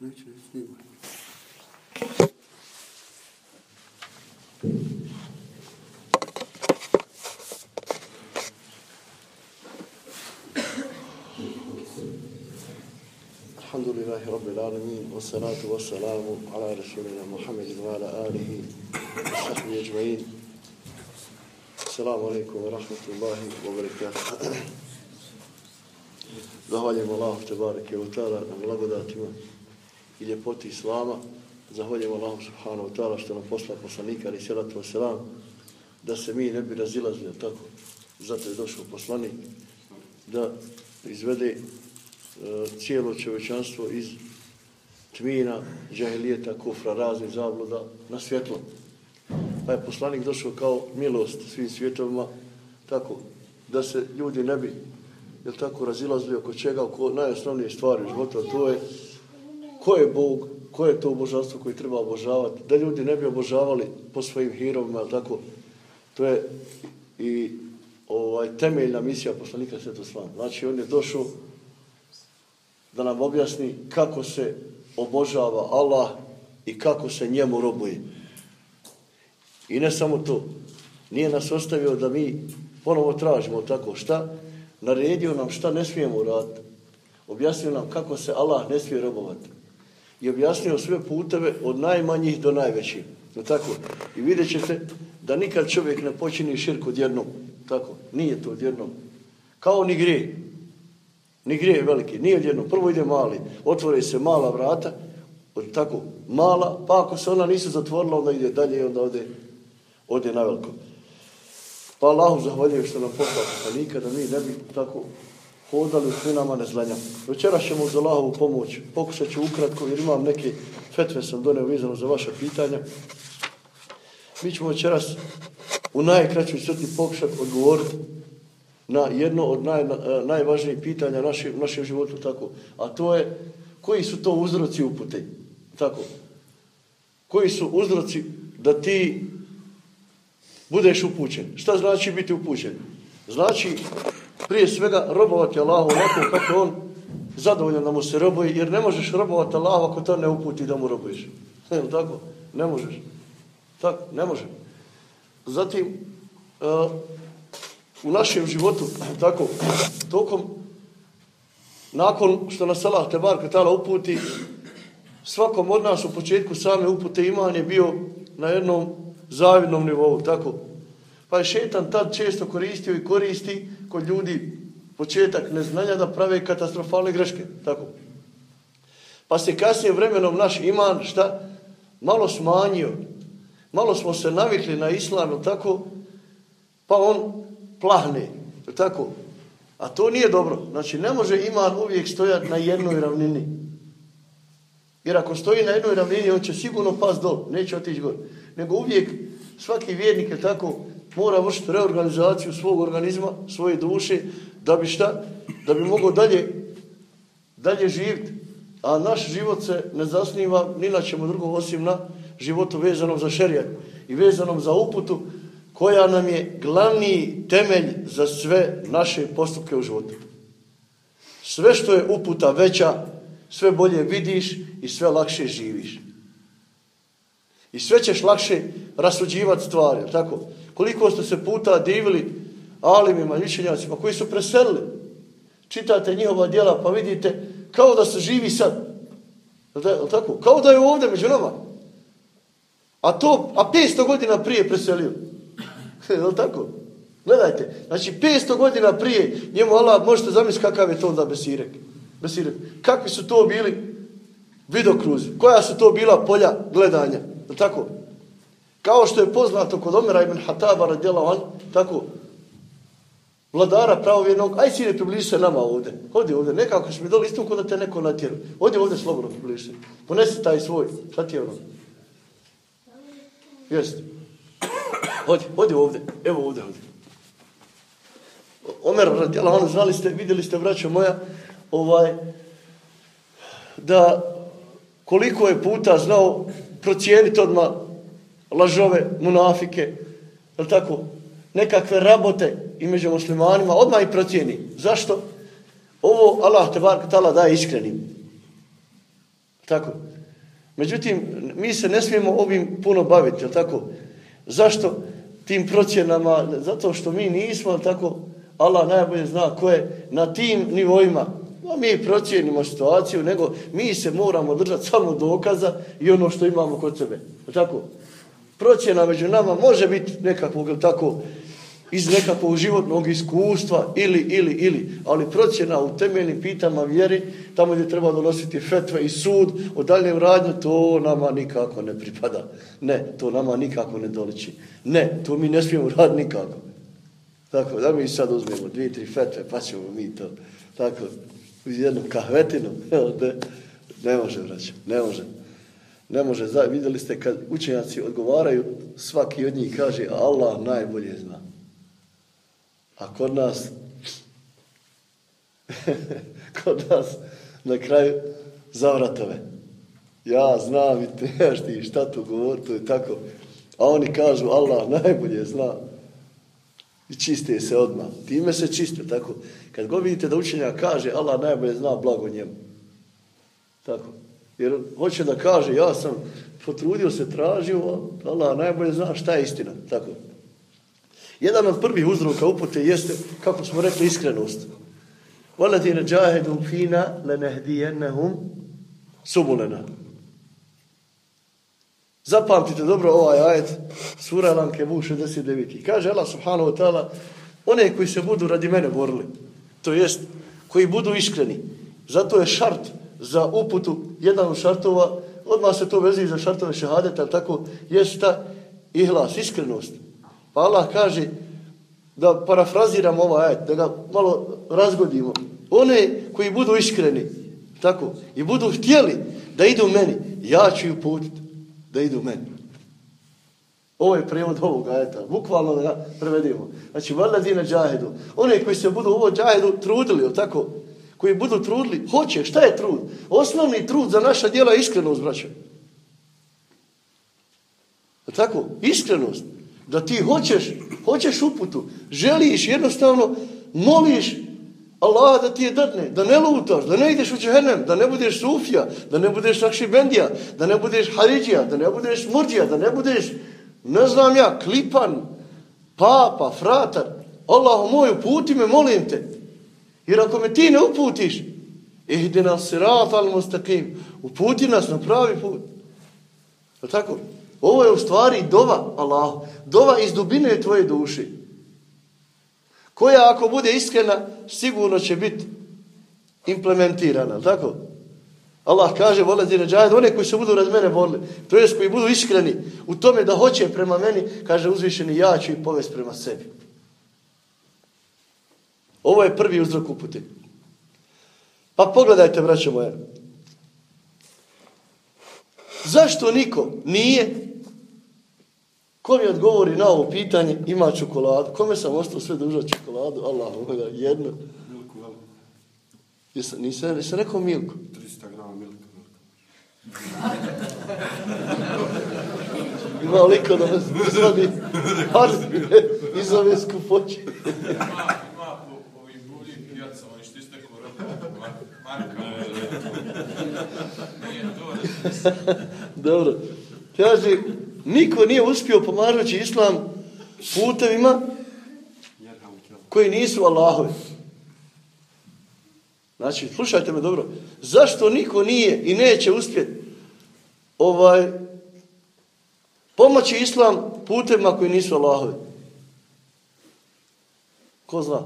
Neće ne snimati. الحمد لله رب العالمين والصلاة والسلام على رسولنا محمد وعلى آله وصحبه أجمعين السلام عليكم ورحمة الله وبركاته Zahvaljujem Allahu te bareke u ta'ala na blagodatima i ljepoti Islama. Zahvaljujemo Allahu subhanahu wa ta'ala što nam posla poslanika ali salatu wa salam da se mi ne bi razilazili tako. Zato je došao poslanik da izvede e, cijelo čovečanstvo iz tmina, džahilijeta, kufra, raznih zabluda na svjetlo. Pa je poslanik došao kao milost svim svjetovima tako da se ljudi ne bi jel tako, razilazili oko čega, oko najosnovnije stvari u životu, to je ko je Bog, ko je to božanstvo koji treba obožavati, da ljudi ne bi obožavali po svojim hirovima, tako, to je i ovaj temeljna misija poslanika Svetoslava. Znači, on je došao da nam objasni kako se obožava Allah i kako se njemu robuje. I ne samo to, nije nas ostavio da mi ponovo tražimo tako šta, naredio nam šta ne smijemo raditi, Objasnio nam kako se Allah ne smije robovati. I objasnio sve puteve od najmanjih do najvećih. No tako. I vidjet ćete da nikad čovjek ne počini širk odjednom. Tako. Nije to odjednom. Kao ni grije. Ni grije veliki. Nije odjednom. Prvo ide mali. Otvore se mala vrata. Od tako. Mala. Pa ako se ona nisu zatvorila, onda ide dalje i onda ode, ode na veliko. Pa Allahu zahvaljujem što nam poslao poslanika da mi ne bi tako hodali u klinama nezlanja. Večera ćemo uz Allahovu pomoć. Pokušat ću ukratko jer imam neke fetve sam donio vizano za vaše pitanja. Mi ćemo večeras u najkraćoj crti pokušati odgovoriti na jedno od naj, e, najvažnijih pitanja naši, u našem životu. Tako. A to je koji su to uzroci upute. Tako. Koji su uzroci da ti budeš upućen. Šta znači biti upućen? Znači, prije svega, robovati Allahu onako kako on zadovoljan da mu se robuje, jer ne možeš robovati Allahu ako to ne uputi da mu robuješ. Jel tako? Ne možeš. Tako, ne može. Zatim, uh, u našem životu, tako, tokom, nakon što nas Allah te bar katala uputi, svakom od nas u početku same upute iman je bio na jednom zavidnom nivou, tako. Pa je šetan tad često koristio i koristi kod ljudi početak neznanja da prave katastrofalne greške, tako. Pa se kasnije vremenom naš iman, šta, malo smanjio, malo smo se navikli na islamu, tako, pa on plahne, tako. A to nije dobro. Znači, ne može iman uvijek stojati na jednoj ravnini. Jer ako stoji na jednoj ravnini, on će sigurno pas dol, neće otići gore nego uvijek svaki vjernik je tako mora vršiti reorganizaciju svog organizma, svoje duše, da bi šta? Da bi mogao dalje, dalje živjeti. A naš život se ne zasniva ni na čemu drugom osim na životu vezanom za šerijat i vezanom za uputu koja nam je glavni temelj za sve naše postupke u životu. Sve što je uputa veća, sve bolje vidiš i sve lakše živiš. I sve ćeš lakše rasuđivati stvari. Tako? Koliko ste se puta divili alimima, ličenjacima koji su preselili. Čitate njihova djela pa vidite kao da se živi sad. Tako? Kao da je ovdje među nama. A to, a 500 godina prije preselio. Je tako? Gledajte. Znači 500 godina prije njemu Allah, možete zamisliti kakav je to onda besirek. Besirek. Kakvi su to bili vidokruzi? Koja su to bila polja gledanja? tako? Kao što je poznato kod Omera ibn Hataba radijela on, tako, vladara pravovjernog, aj sine, približi se nama ovde. Hodi ovde, nekako što mi doli isto kod da te neko natjeru. Hodi ovde slobodno približi. Ponesi taj svoj, šta ti je ono? Jeste. Hodi, hodi ovde, evo ovde, ovde. Omer radijela on, znali ste, vidjeli ste, braćo moja, ovaj, da koliko je puta znao procijeniti odmah lažove, munafike, je tako, nekakve rabote i među muslimanima, odmah i procijeni. Zašto? Ovo Allah te bar tala daje iskrenim. Tako. Međutim, mi se ne smijemo ovim puno baviti, jel tako? Zašto tim procjenama? Zato što mi nismo, jel tako? Allah najbolje zna ko je na tim nivoima. No, mi procijenimo situaciju, nego mi se moramo držati samo dokaza i ono što imamo kod sebe. Jel tako? Procjena među nama može biti nekakvog, jel tako, iz nekakvog životnog iskustva ili, ili, ili, ali procjena u temeljnim pitama vjeri, tamo gdje treba donositi fetve i sud o daljem radnju, to nama nikako ne pripada. Ne, to nama nikako ne doliči. Ne, to mi ne smijemo raditi nikako. Tako, da mi sad uzmemo dvije, tri fetve, pa ćemo mi to, tako, uz kahvetinom, evo, ne, ne može, vraći, ne može. Ne može, vidjeli ste kad učenjaci odgovaraju, svaki od njih kaže, Allah najbolje zna. A kod nas, kod nas, na kraju, zavratove. Ja znam i te, ti šta tu govori, to je tako. A oni kažu, Allah najbolje zna. I čiste se odmah. Time se čiste, tako. Kad go vidite da učenja kaže, Allah najbolje zna blago njemu. Tako. Jer hoće da kaže, ja sam potrudio se, tražio, Allah najbolje zna šta je istina. Tako. Jedan od prvih uzroka upute jeste, kako smo rekli, iskrenost. وَلَدِينَ جَاهِدُمْ فِينَا لَنَهْدِيَنَّهُمْ سُبُلَنَا Zapamtite dobro ovaj ajet, sura Lanke Bu 69. Kaže Allah subhanahu wa ta'ala, one koji se budu radi mene borili, to jest, koji budu iskreni, zato je šart za uputu, jedan od šartova, odmah se to vezi za šartove šehadeta, tako, jest ta ihlas, iskrenost. Pa Allah kaže, da parafraziram ovaj ajet, da ga malo razgodimo. One koji budu iskreni, tako, i budu htjeli da idu meni, ja ću ju putiti da idu meni. Ovo je prijevod ovog ajeta, bukvalno da ga prevedimo. Znači, valadina džahedu, one koji se budu ovo džahedu trudili, tako, koji budu trudili, hoće, šta je trud? Osnovni trud za naša djela je iskrenost, braćo. Tako, iskrenost da ti hoćeš, hoćeš uputu, želiš, jednostavno moliš Allah da ti je dadne, da ne lutaš, da ne ideš u džehennem, da ne budeš sufija, da ne budeš nakšibendija, da ne budeš haridija, da ne budeš murđija, da ne budeš, ne znam ja, klipan, papa, fratar. Allah moj, uputi me, molim te. Jer ako me ti ne uputiš, ihdi nas sirat al mustaqim, uputi nas na pravi put. Tako? Ovo je u stvari dova Allah, dova iz dubine tvoje duše. Koja ako bude iskrena, sigurno će biti implementirana. Tako? Allah kaže, volazi na džajed, one koji se budu raz mene borili, to jest koji budu iskreni u tome da hoće prema meni, kaže uzvišeni, ja ću i povest prema sebi. Ovo je prvi uzrok upute. Pa pogledajte, braćo moje. Zašto niko nije Ko mi odgovori na ovo pitanje, ima čokoladu. Kome sam ostao sve duža čokoladu? Allah, moja, jedno. Milku, veli. Jesam, nisam, nisam rekao milku. 300 grama milka. Ima liko da vas izvadi iz ove skupoće. Ima, ima po ovim buvljim pijacama, i što ste rekao, Marka. Nije to, Dobro. Kaže, niko nije uspio pomažući islam putevima koji nisu Allahovi. Znači, slušajte me dobro. Zašto niko nije i neće uspjeti ovaj, pomoći islam putevima koji nisu Allahovi? Ko zna?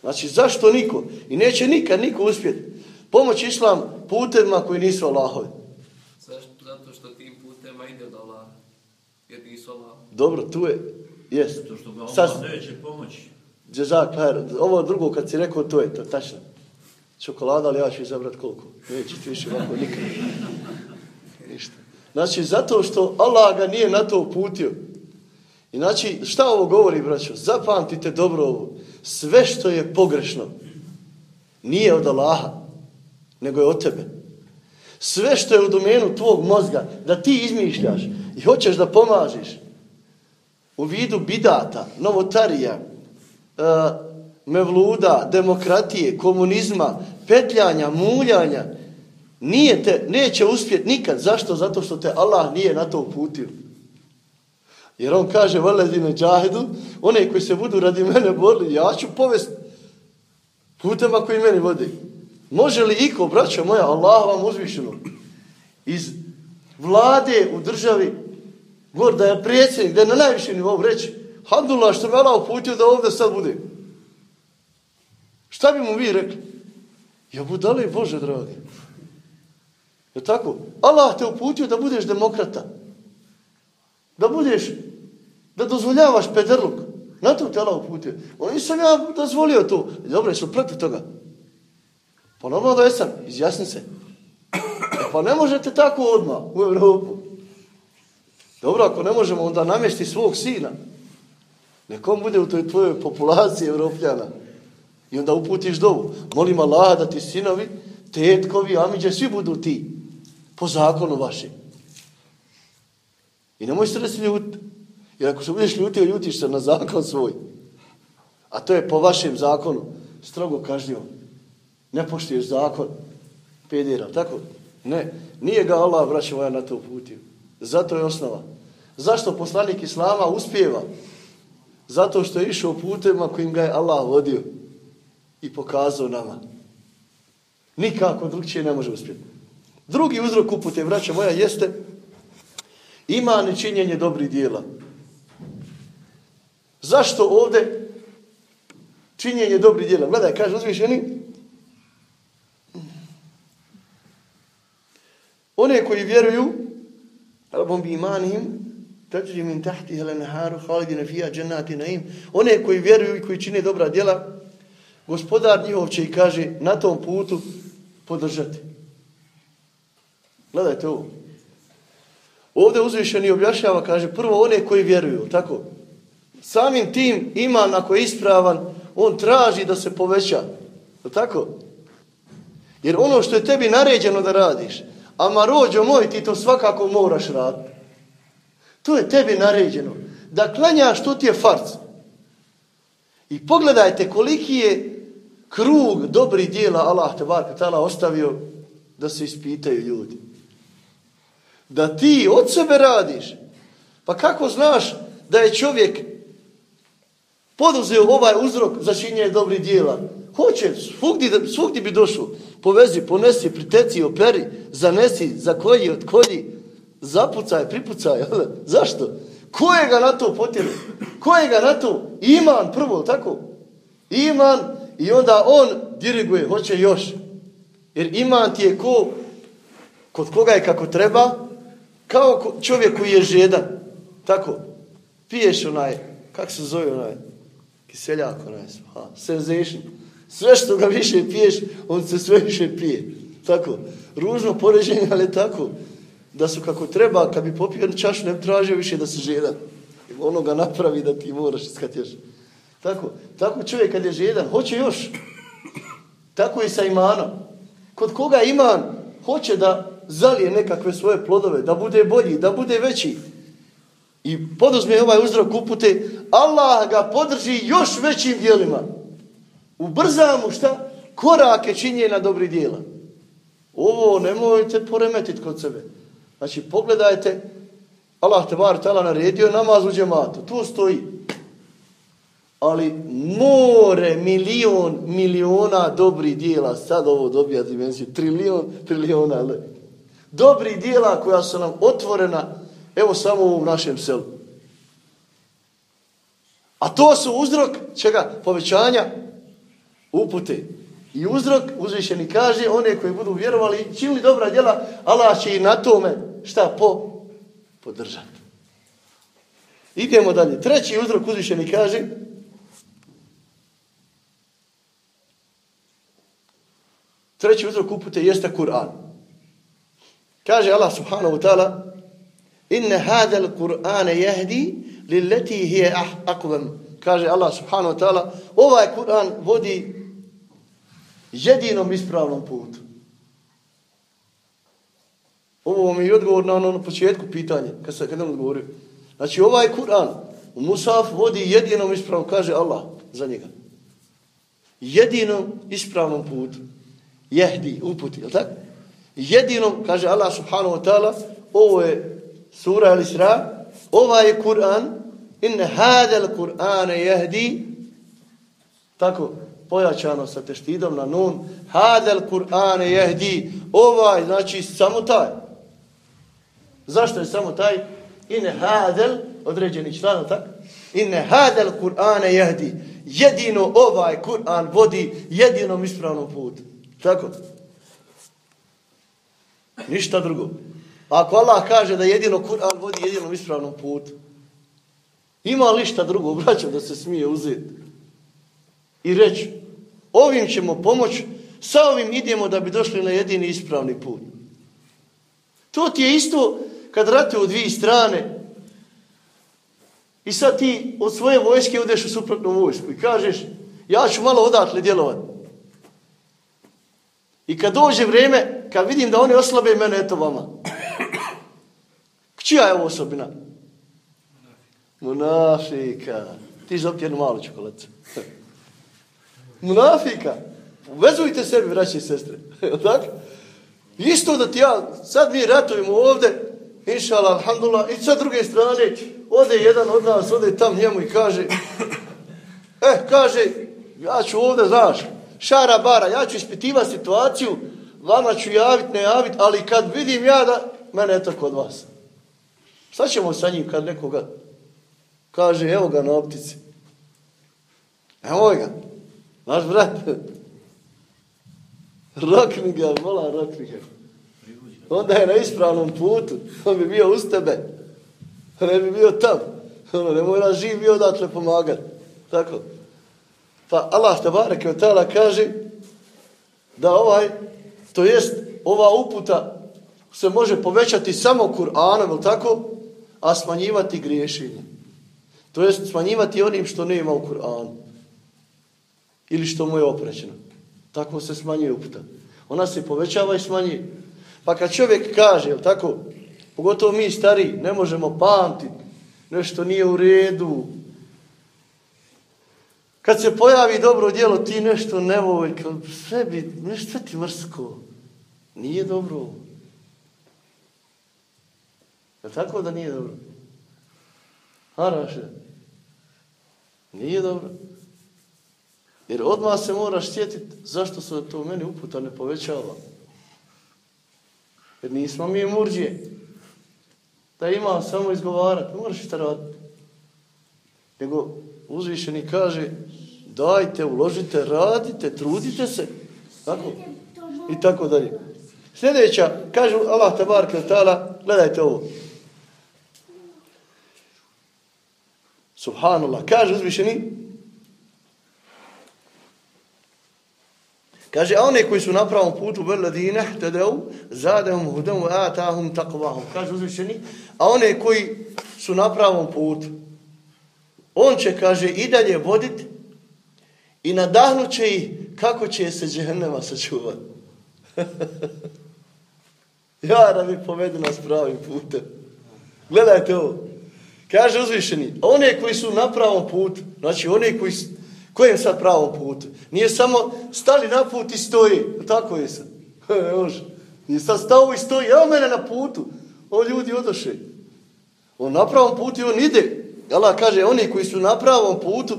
Znači, zašto niko? I neće nikad niko uspjeti pomoći islam putevima koji nisu Allahovi. Dobro, tu je. Jest. To što ga Sad, Allah neće pomoći. Džezak, ovo drugo kad si rekao, to je to, tačno. Čokolada, ali ja ću izabrat koliko. Neće ti više ovako nikad. Ništa. Znači, zato što Allah ga nije na to uputio. I znači, šta ovo govori, braćo? Zapamtite dobro ovo. Sve što je pogrešno, nije od Allaha, nego je od tebe. Sve što je u domenu tvog mozga, da ti izmišljaš i hoćeš da pomažiš, u vidu bidata, novotarija, e, mevluda, demokratije, komunizma, petljanja, muljanja, nije te, neće uspjeti nikad. Zašto? Zato što te Allah nije na to uputio. Jer on kaže, valedine džahedu, one koji se budu radi mene borili, ja ću povest putema koji meni vodi. Može li iko, braćo moja, Allah vam uzvišeno, iz vlade u državi, gor da je predsjednik, da je na najvišem nivou reći, Hamdulillah što me Allah uputio da ovdje sad bude. Šta bi mu vi rekli? Ja budale Bože dragi. Je tako? Allah te uputio da budeš demokrata. Da budeš, da dozvoljavaš pederluk. Na to te Allah uputio. On nisam ja dozvolio to. Dobro, jesu protiv toga. Pa normalno da jesam, izjasni se. E, pa ne možete tako odmah u Evropu. Dobro, ako ne možemo, onda namješti svog sina. Nekom bude u toj tvojoj populaciji Evropljana. I onda uputiš dovu. Molim Allah da ti sinovi, tetkovi, amiđe, svi budu ti. Po zakonu vašem. I nemoj se da se ljuti. Jer ako se budeš ljutio, ljutiš se na zakon svoj. A to je po vašem zakonu strogo kažnjivo. Ne poštiješ zakon pedira, tako? Ne, nije ga Allah, braće moja, na to uputio. Zato je osnova. Zašto poslanik Islama uspjeva? Zato što je išao putem kojim ga je Allah vodio i pokazao nama. Nikako drugčije ne može uspjeti. Drugi uzrok upute, braća moja, jeste ima nečinjenje dobrih dijela. Zašto ovde činjenje dobrih dijela? Gledaj, kaže uzvišeni, one koji vjeruju, rabom bi imanihim, tađri min tahti helenaharu, halidine fija dženati naim, one koji vjeruju i koji čine dobra djela, gospodar njihov će i kaže na tom putu podržati. Gledajte ovo. Ovdje uzvišeni objašnjava, kaže, prvo one koji vjeruju, tako? Samim tim iman ako je ispravan, on traži da se poveća. Tako? Jer ono što je tebi naređeno da radiš, ama rođo moj, ti to svakako moraš raditi. To je tebi naređeno. Da klanjaš, to ti je farc. I pogledajte koliki je krug dobrih dijela Allah te bar katala ostavio da se ispitaju ljudi. Da ti od sebe radiš. Pa kako znaš da je čovjek poduzeo ovaj uzrok za činjenje dobrih dijela? Hoće, svugdje, svugdje bi došao. Povezi, ponesi, priteci, operi, zanesi, zakolji, otkolji, zapucaj, pripucaj. Zašto? Ko je ga na to potjeli? Ko je ga na to? Iman prvo, tako? Iman i onda on diriguje, hoće još. Jer iman ti je ko, kod koga je kako treba, kao čovjek koji je žedan. Tako, piješ onaj, kak se zove onaj, kiseljak onaj, ha, sensation. Sve što ga više piješ, on se sve više pije. Tako, ružno poređenje, ali tako, da su kako treba, kad bi popio čašu, ne tražio više da se žedan. Ono ga napravi da ti moraš iskatješ. Tako, tako čovjek kad je žedan, hoće još. Tako i sa imanom. Kod koga iman hoće da zalije nekakve svoje plodove, da bude bolji, da bude veći. I poduzme ovaj uzrok upute, Allah ga podrži još većim dijelima ubrzamo šta? Korake činje na dobri dijela. Ovo nemojte poremetiti kod sebe. Znači, pogledajte, Allah te bar tala naredio namaz u džematu. Tu stoji. Ali more, milion, miliona dobri dijela, sad ovo dobija dimenziju, trilion, triliona, ali dobri dijela koja su nam otvorena, evo samo u našem selu. A to su uzrok, čega? Povećanja upute. I uzrok, uzvišeni kaže, one koji budu vjerovali, i činili dobra djela, Allah će i na tome, šta, po, podržati. Idemo dalje. Treći uzrok uzvišeni kaže, treći uzrok upute jeste Kur'an. Kaže Allah subhanahu wa ta'ala, inne hadel Kur'ane jehdi lilleti hije ah, akvam. Kaže Allah subhanahu wa ta'ala, ovaj Kur'an vodi jedinom ispravnom putu. Ovo mi je odgovor na ono na početku pitanje, kad sam nam odgovorio. Znači ovaj Kur'an u Musaf vodi jedinom ispravnom, kaže Allah za njega. Jedinom ispravnom putu. Jehdi, uputi, je tako? Jedinom, kaže Allah subhanahu wa ta'ala, ovo je sura Al-Isra, ovaj je Kur'an, inne hadel Kur'ane jehdi, tako, pojačano sa teštidom na nun, hadel Kur'ane jehdi, ovaj, znači, samo taj. Zašto je samo taj? Ine hadel, određeni član, tako? Inne hadel Kur'ane jehdi, jedino ovaj Kur'an vodi jedinom ispravnom putu. Tako? Ništa drugo. Ako Allah kaže da jedino Kur'an vodi jedinom ispravnom putu, ima li šta drugo, braćo, da se smije uzeti? I reći, ovim ćemo pomoći, sa ovim idemo da bi došli na jedini ispravni put. To ti je isto kad rate u dvije strane i sad ti od svoje vojske udeš u suprotnu vojsku i kažeš, ja ću malo odatle djelovati. I kad dođe vrijeme, kad vidim da oni oslabe mene, eto vama. Čija je ovo osobina? Munafika. Ti jednu malu čokoladicu. Munafika. Uvezujte sebi, braći i sestre. tako? Isto da ti ja, sad mi ratujemo ovde, inšala, alhamdulillah, i sa druge strane, ode jedan od nas, ode tam njemu i kaže, eh, kaže, ja ću ovde, znaš, šara bara, ja ću ispitivati situaciju, vama ću javit, ne javit, ali kad vidim ja da, mene je to kod vas. Šta ćemo sa njim kad nekoga kaže, evo ga na optici. Evo ga. Naš brat. Rokni ga, mola, rokni ga. Onda je na ispravnom putu. On bi bio uz tebe. Ne bi bio tam. Ono, ne mora živ bio odatle pomagat. Tako. Pa Allah te bareke od tala kaže da ovaj, to jest ova uputa se može povećati samo Kur'anom, ili tako? A smanjivati griješenje. To jest smanjivati onim što ne ima u Kur'anu. Ili što mu je oprećeno. Tako se smanjuje uputa. Ona se povećava i smanjuje. Pa kad čovjek kaže, jel tako? Pogotovo mi stari, ne možemo pamtiti. Nešto nije u redu. Kad se pojavi dobro djelo, ti nešto ne voli, kao sebi, nešto ti mrsko. Nije dobro. Je tako da nije dobro? Haraše. Nije dobro. Jer odmah se moraš sjetiti zašto se to u meni uputa ne povećava. Jer nismo mi murđije. Da ima samo izgovarat, moraš šta raditi. Nego uzvišeni kaže dajte, uložite, radite, trudite se. Tako? I tako dalje. Sljedeća, kaže Allah tabaraka ta'ala, gledajte ovo. Subhanallah, kaže uzvišeni, Kaže, a one koji su na pravom putu, veladine, tedeu, zadehum hudem, atahum takvahum. Kaže uzvišeni, a one koji su na pravom putu, on će, kaže, i dalje voditi i nadahnut će ih kako će se džehennema sačuvati. ja da mi povedu nas pravim putem. Gledajte ovo. Kaže uzvišeni, one koji su na pravom putu, znači one koji Koje je sad pravo put? Nije samo stali na put i stoji. Tako je sad. E, Još. Nije sad stao i stoji. Evo mene na putu. O ljudi odoše. On na pravom putu i on ide. Allah kaže, oni koji su na pravom putu,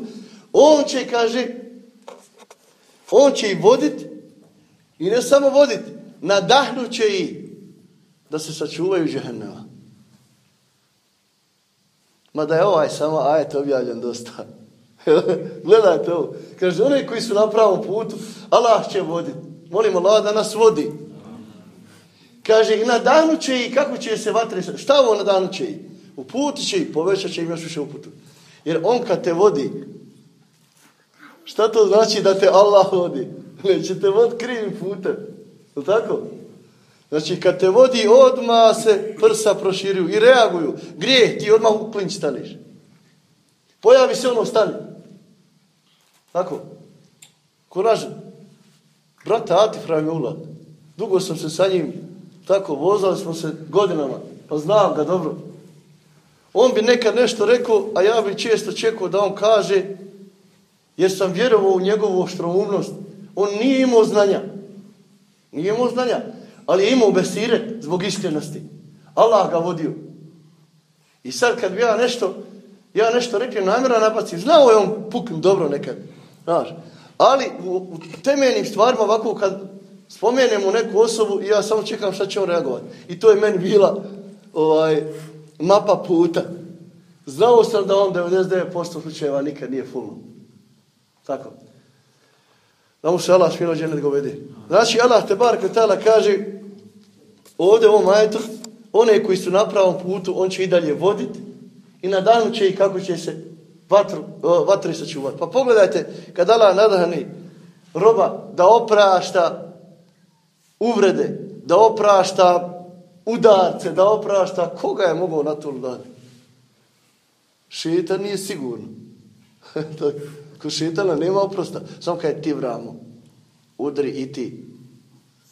on će, kaže, on će i voditi i ne samo voditi, nadahnut će i da se sačuvaju džehennema. Mada je ovaj samo ajet objavljen dosta. Gledajte ovo. Kaže, oni koji su na pravom putu, Allah će voditi. Molim Allah da nas vodi. Kaže, i danu će i kako će se vatre, šta ovo danu će ih? U će i povećat će im još više u putu. Jer on kad te vodi, šta to znači da te Allah vodi? Neće te vod krivim putem. Je tako? Znači, kad te vodi, odma se prsa proširuju i reaguju. Grijeh, ti odmah u klinč staniš. Pojavi se ono, stani. Tako. Koražen. brata Atif Rahimullah. Dugo sam se sa njim tako vozali smo se godinama. Pa znam ga dobro. On bi nekad nešto rekao, a ja bi često čekao da on kaže, jer sam vjerovao u njegovu oštroumnost. On nije imao znanja. Nije imao znanja. Ali je imao besire zbog iskrenosti. Allah ga vodio. I sad kad bi ja nešto, ja nešto rekao namjera napacim, znao je on puknu dobro nekad. Znaš. Ali u, u temeljnim stvarima ovako kad spomenemo neku osobu i ja samo čekam šta će on reagovati. I to je meni bila ovaj, mapa puta. Znao sam da on 99% slučajeva nikad nije fulno. Tako. Da mu se Allah smilo dženet govede. Znači Allah te bar kvetala kaže ovdje u ovom majetu one koji su na pravom putu on će i dalje voditi i na danu će i kako će se vatru, vatri sačuvati. Pa pogledajte kad Allah nadahni roba da oprašta uvrede, da oprašta udarce, da oprašta koga je mogao na to dati? Šetan nije sigurno. Ko šetana nema oprosta. Samo kad ti vramo. Udri i ti.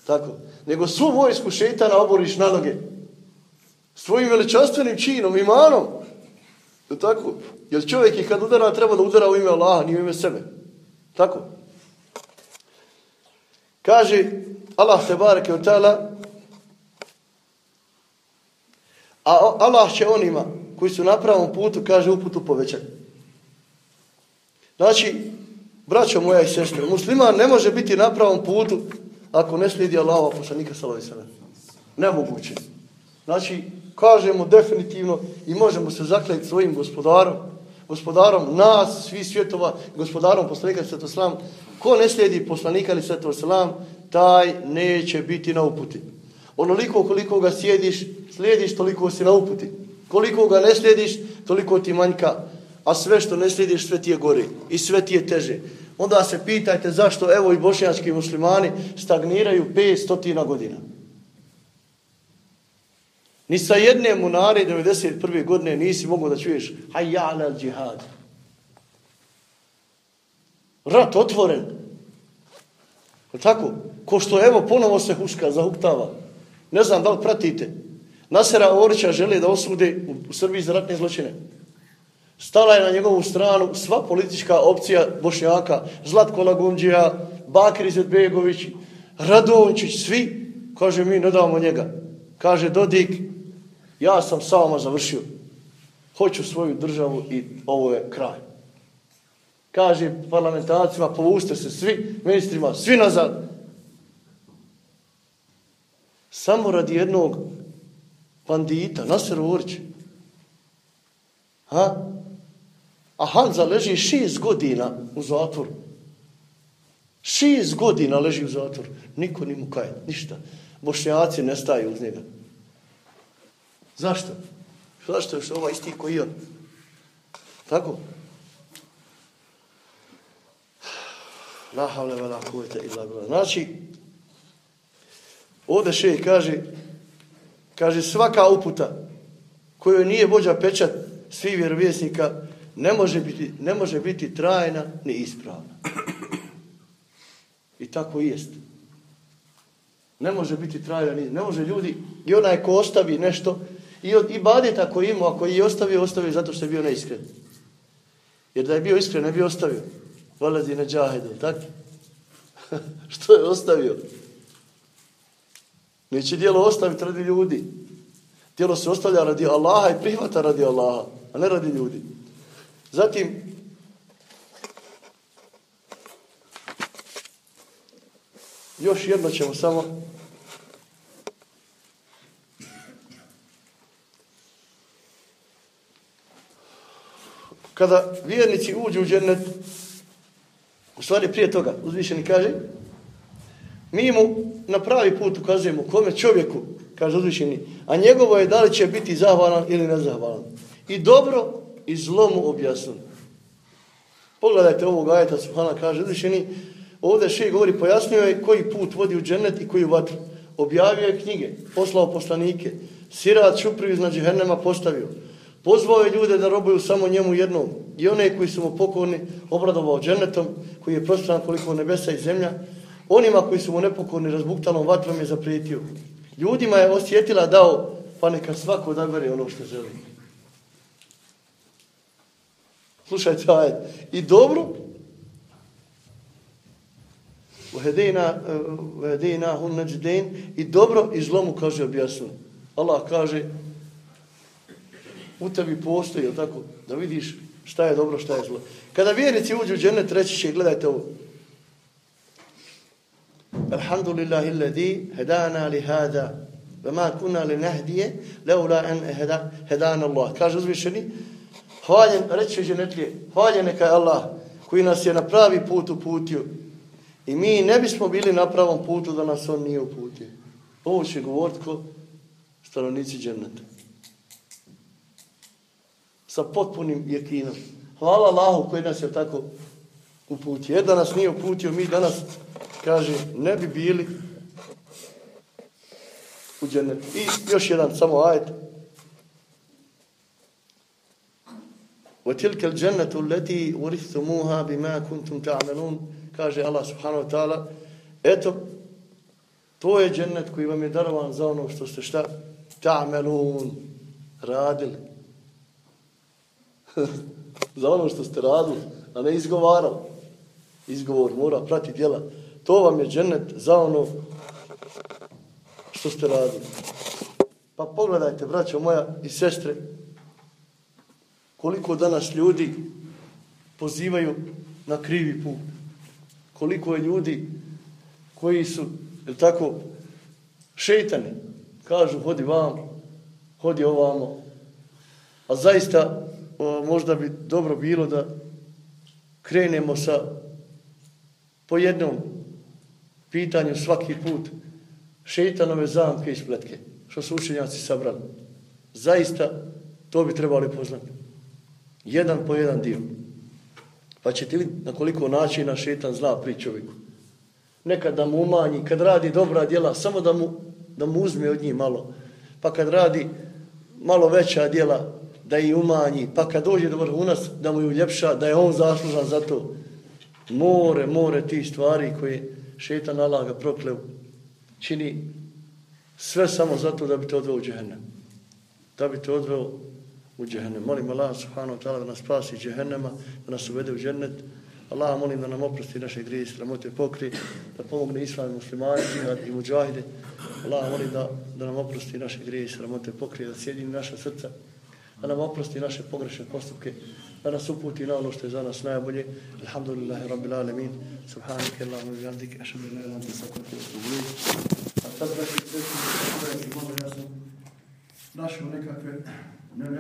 Tako. Nego svu vojsku šetana oboriš na noge. Svojim veličanstvenim činom, imanom. Je tako? Jer čovjek je kad udara treba da udara u ime Allaha, nije u ime sebe. Tako? Kaže Allah te bareke od tala a Allah će onima koji su na pravom putu, kaže uputu povećati. Znači, braćo moja i sestre, musliman ne može biti na pravom putu ako ne slijedi Allaha poslanika sallallahu alejhi ve sellem. Nemoguće. Znači, kažemo definitivno i možemo se zakljeti svojim gospodarom, gospodarom nas, svi svjetova, gospodarom poslanika Svetoslam. Ko ne slijedi poslanika ili alejhi taj neće biti na uputi. Onoliko koliko ga sjediš, slijediš, toliko si na uputi. Koliko ga ne slijediš, toliko ti manjka a sve što ne slijediš, sve ti je gori i sve ti je teže. Onda se pitajte zašto evo i bošnjački muslimani stagniraju 500 godina. Ni sa jedne munare 91. godine nisi mogu da čuješ hajjala al džihad. Rat otvoren. Tako? Ko što evo ponovo se huška, zahuktava. Ne znam da li pratite. Nasera Orića žele da osude u Srbiji za ratne zločine. Stala je na njegovu stranu sva politička opcija Bošnjaka, Zlatko Lagumđija, Bakir Izetbegović, Radončić, svi, kaže mi ne damo njega. Kaže Dodik, ja sam samo završio. Hoću svoju državu i ovo je kraj. Kaže parlamentarcima, povuste se svi, ministrima, svi nazad. Samo radi jednog bandita, Nasir Urić. Ha? A Hanza leži šest godina u zatvoru. Šest godina leži u zatvoru. Niko ni mu kaje, ništa. Bošnjaci ne staju uz njega. Zašto? Zašto je što ova isti koji on? Tako? La havle vela kuvete illa bila. Znači, ovdje še kaže, kaže svaka uputa kojoj nije vođa pečat svi vjerovjesnika, ne može biti, ne može biti trajna ni ispravna. I tako i jest. Ne može biti trajna ni, ne može ljudi, i onaj ko ostavi nešto, i, od, ibadeta koji imao, ima, ako je ostavio, ostavio zato što je bio neiskren. Jer da je bio iskren, ne bi ostavio. Valazi na džahedu, tako? što je ostavio? Neće dijelo ostaviti radi ljudi. Dijelo se ostavlja radi Allaha i prihvata radi Allaha, a ne radi ljudi. Zatim, još jedno ćemo samo kada vjernici uđu u džennet, u stvari prije toga, uzvišeni kaže, mi mu na pravi put ukazujemo kome čovjeku, kaže uzvišeni, a njegovo je da li će biti zahvalan ili nezahvalan. I dobro i zlo mu objasnili. Pogledajte ovog ajeta, Subhana kaže, uzvišeni, ovdje še govori, pojasnio je koji put vodi u džennet i koji u vatru. Objavio je knjige, poslao poslanike, sirat šupriv iznad džehennema postavio. Pozvao je ljude da robuju samo njemu jednom. I one koji su mu pokorni obradovao džennetom, koji je prostran koliko nebesa i zemlja. Onima koji su mu nepokorni razbuktalom vatrom je zaprijetio. Ljudima je osjetila dao, pa neka svako odabere ono što želi. Slušajte, ajde. I dobro, Vahedina, vahedina hun nađden i dobro i zlo mu kaže objasnu. Allah kaže u tebi postoji, jel tako, da vidiš šta je dobro, šta je zlo. Kada vjernici uđu u džennet, reći će, gledajte ovo. Alhamdulillahi alladhi hedana li hada ve ma kunna li nahdije leula en hedana Allah. Kaže uzvišeni, hvaljen, reći će džennetlije, hvaljen neka je Allah koji nas je na pravi put uputio i mi ne bismo bili na pravom putu da nas on nije uputio. Ovo će govorit ko stanovnici dženneta Sa potpunim jekinom. Hvala Allahu koji nas je tako uputio. Jer da nas nije uputio, mi danas, kaže, ne bi bili u džennetu. I još jedan samo ajet. وتلك الجنة التي ورثتموها بما كنتم تعملون kaže Allah subhanahu wa ta'ala eto to je džennet koji vam je darovan za ono što ste šta ta'melun radili za ono što ste radili a ne izgovarali izgovor mora prati djela to vam je džennet za ono što ste radili pa pogledajte braćo moja i sestre koliko danas ljudi pozivaju na krivi put. Koliko je ljudi koji su, je tako, šeitani, kažu hodi vam, hodi ovamo. A zaista o, možda bi dobro bilo da krenemo sa po jednom pitanju svaki put šeitanove zamke i spletke, što su učenjaci sabrali. Zaista to bi trebali poznati. Jedan po jedan dio. Pa ćete li na koliko načina šetan zna pri čovjeku. Nekad da mu umanji, kad radi dobra djela, samo da mu, da mu uzme od njih malo. Pa kad radi malo veća djela, da i umanji. Pa kad dođe do vrhunac, da mu je uljepša, da je on zaslužan za to. More, more ti stvari koje šetan Allah ga prokleo, čini sve samo zato da bi te odveo u džehennem. Da bi te odveo u džehennem. Molim Allah subhanahu wa ta'ala da nas spasi džehennema, da nas uvede u džennet. Allah molim da nam oprosti naše grije, sramote pokri, da pomogne islam i muslimani, džihad i muđahide. Allah molim da, da nam oprosti naše grije, sramote pokri, da sjedini naša srca, da nam oprosti naše pogrešne postupke, da nas uputi na ono što je za nas najbolje. Alhamdulillahi rabbil alemin. Subhanike Allahum i jamdik. Ašadu ila ila ila ila ila A sad da ću našao nekakve